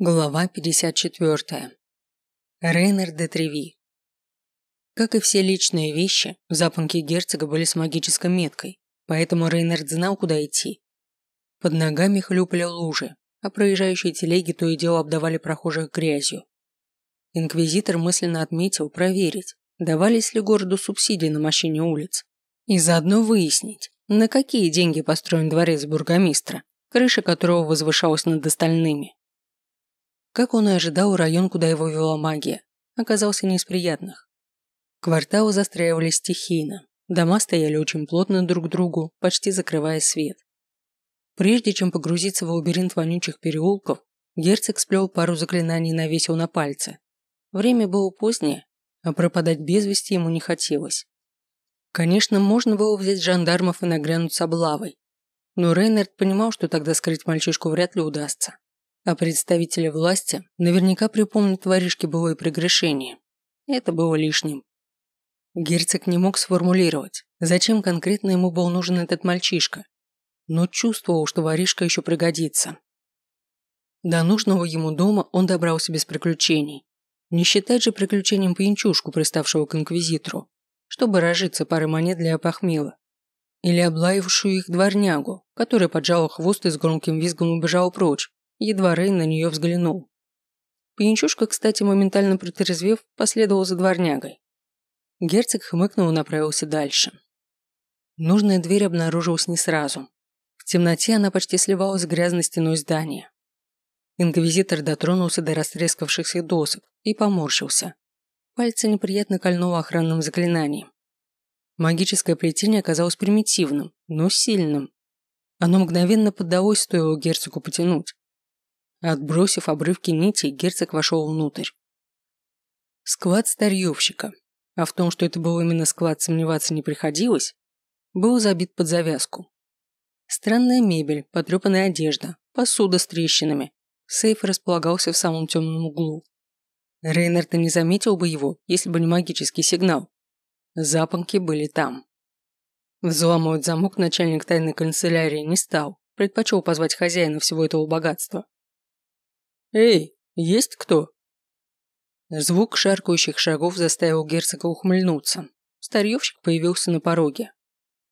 Глава 54. Рейнер де Треви. Как и все личные вещи, запонки герцога были с магической меткой, поэтому Рейнард знал, куда идти. Под ногами хлюпали лужи, а проезжающие телеги то и дело обдавали прохожих грязью. Инквизитор мысленно отметил проверить, давались ли городу субсидии на мощение улиц, и заодно выяснить, на какие деньги построен дворец бургомистра, крыша которого возвышалась над остальными. Как он и ожидал, район, куда его вела магия, оказался не из приятных. Кварталы застраивались стихийно, дома стояли очень плотно друг к другу, почти закрывая свет. Прежде чем погрузиться в лабиринт вонючих переулков, герцог сплел пару заклинаний и навесил на пальцы. Время было позднее, а пропадать без вести ему не хотелось. Конечно, можно было взять жандармов и нагрянуть с облавой, но Рейнард понимал, что тогда скрыть мальчишку вряд ли удастся. А представители власти наверняка припомнят воришки былое прегрешение. Это было лишним. Герцог не мог сформулировать, зачем конкретно ему был нужен этот мальчишка, но чувствовал, что воришка еще пригодится. До нужного ему дома он добрался без приключений. Не считать же приключением пьянчушку, приставшего к инквизитору, чтобы разжиться парой монет для опохмела. Или облаившую их дворнягу, которая поджала хвост и с громким визгом убежала прочь, едва Рейн на нее взглянул. Пьянчушка, кстати, моментально протрезвев, последовал за дворнягой. Герцог хмыкнул и направился дальше. Нужная дверь обнаружилась не сразу. В темноте она почти сливалась с грязной стеной здания. Инквизитор дотронулся до растрескавшихся досок и поморщился. Пальцы неприятно кольнуло охранным заклинанием. Магическое плетение оказалось примитивным, но сильным. Оно мгновенно поддалось, стоило герцогу потянуть. Отбросив обрывки нитей, герцог вошел внутрь. Склад старьевщика, а в том, что это был именно склад, сомневаться не приходилось, был забит под завязку. Странная мебель, потрепанная одежда, посуда с трещинами. Сейф располагался в самом темном углу. Рейнард не заметил бы его, если бы не магический сигнал. Запонки были там. Взламывать замок начальник тайной канцелярии не стал, предпочел позвать хозяина всего этого богатства. «Эй, есть кто?» Звук шаркающих шагов заставил герцога ухмыльнуться. Старьевщик появился на пороге.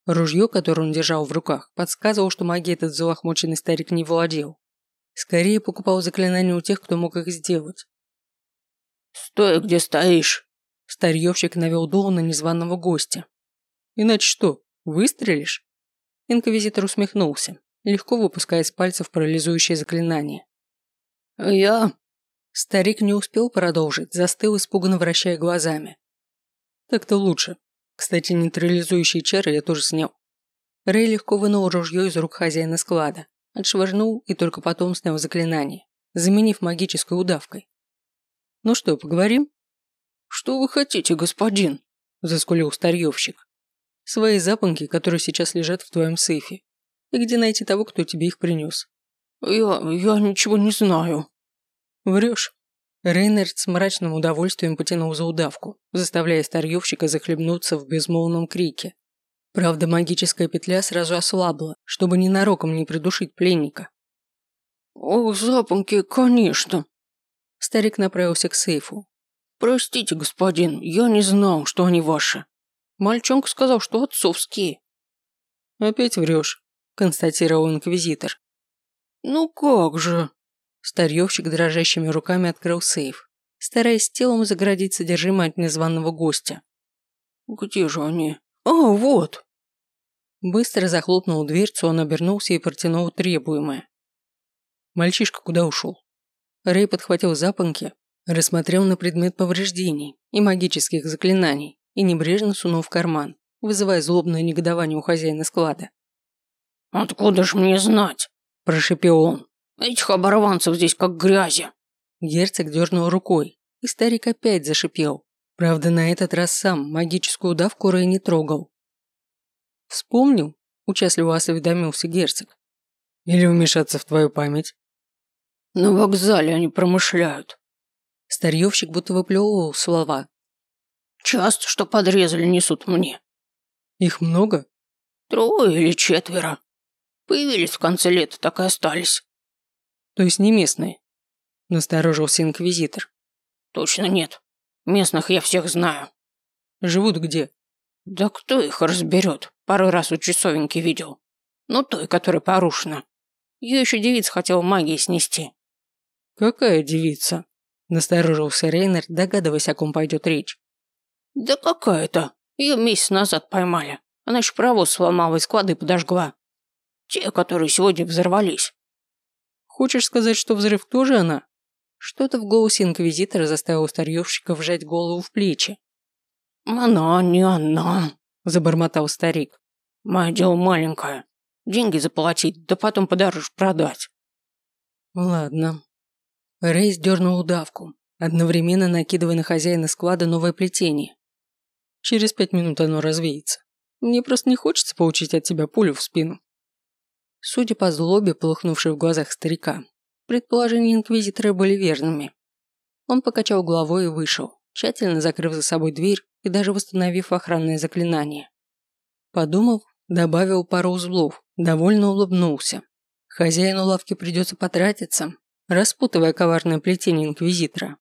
Ружье, которое он держал в руках, подсказывало, что магией этот залохмоченный старик не владел. Скорее покупал заклинания у тех, кто мог их сделать. «Стой, где стоишь!» Старьевщик навел дуло на незваного гостя. «Иначе что, выстрелишь?» Инквизитор усмехнулся, легко выпуская из пальцев парализующее заклинание. «Я...» Старик не успел продолжить, застыл, испуганно вращая глазами. «Так-то лучше. Кстати, нейтрализующие чары я тоже снял». Рэй легко вынул ружье из рук хозяина склада, отшвырнул и только потом снял заклинание, заменив магической удавкой. «Ну что, поговорим?» «Что вы хотите, господин?» – заскулил старьевщик. «Свои запонки, которые сейчас лежат в твоем сейфе. И где найти того, кто тебе их принес?» «Я... я ничего не знаю». «Врешь». Рейнард с мрачным удовольствием потянул за удавку, заставляя старьевщика захлебнуться в безмолвном крике. Правда, магическая петля сразу ослабла, чтобы ненароком не придушить пленника. «Ох, запонки, конечно!» Старик направился к сейфу. «Простите, господин, я не знал, что они ваши. Мальчонка сказал, что отцовские». «Опять врешь», – констатировал инквизитор. «Ну как же?» Старьевщик дрожащими руками открыл сейф, стараясь телом заградить содержимое от незваного гостя. «Где же они? А, вот!» Быстро захлопнул дверцу, он обернулся и протянул требуемое. Мальчишка куда ушел? Рэй подхватил запонки, рассмотрел на предмет повреждений и магических заклинаний и небрежно сунул в карман, вызывая злобное негодование у хозяина склада. «Откуда ж мне знать?» – прошепел он. «Этих оборванцев здесь как грязи». Герцог дернул рукой, и старик опять зашипел. Правда, на этот раз сам магическую удавку Рэй не трогал. «Вспомнил?» – участливо осведомился герцог. «Или вмешаться в твою память?» «На вокзале они промышляют». Старьевщик будто выплевывал слова. «Часто, что подрезали, несут мне». «Их много?» «Трое или четверо. Появились в конце лета, так и остались. То есть не местные? Насторожился инквизитор. Точно нет. Местных я всех знаю. Живут где? Да кто их разберет? Пару раз у часовеньки видел. Ну, той, которая порушена. Ее еще девица хотела магией снести. Какая девица? Насторожился Рейнер, догадываясь, о ком пойдет речь. Да какая-то. Ее месяц назад поймали. Она еще провоз сломала и склады подожгла. Те, которые сегодня взорвались. Хочешь сказать, что взрыв тоже она? Что-то в голосе инквизитора заставило старьевщика вжать голову в плечи. «Она не она», – забормотал старик. «Мое дело маленькое. Деньги заплатить, да потом подороже продать». «Ладно». Рейс дернул удавку, одновременно накидывая на хозяина склада новое плетение. Через пять минут оно развеется. Мне просто не хочется получить от тебя пулю в спину. Судя по злобе, полыхнувшей в глазах старика, предположения инквизитора были верными. Он покачал головой и вышел, тщательно закрыв за собой дверь и даже восстановив охранное заклинание. Подумав, добавил пару узлов, довольно улыбнулся. Хозяину лавки придется потратиться, распутывая коварное плетение инквизитора.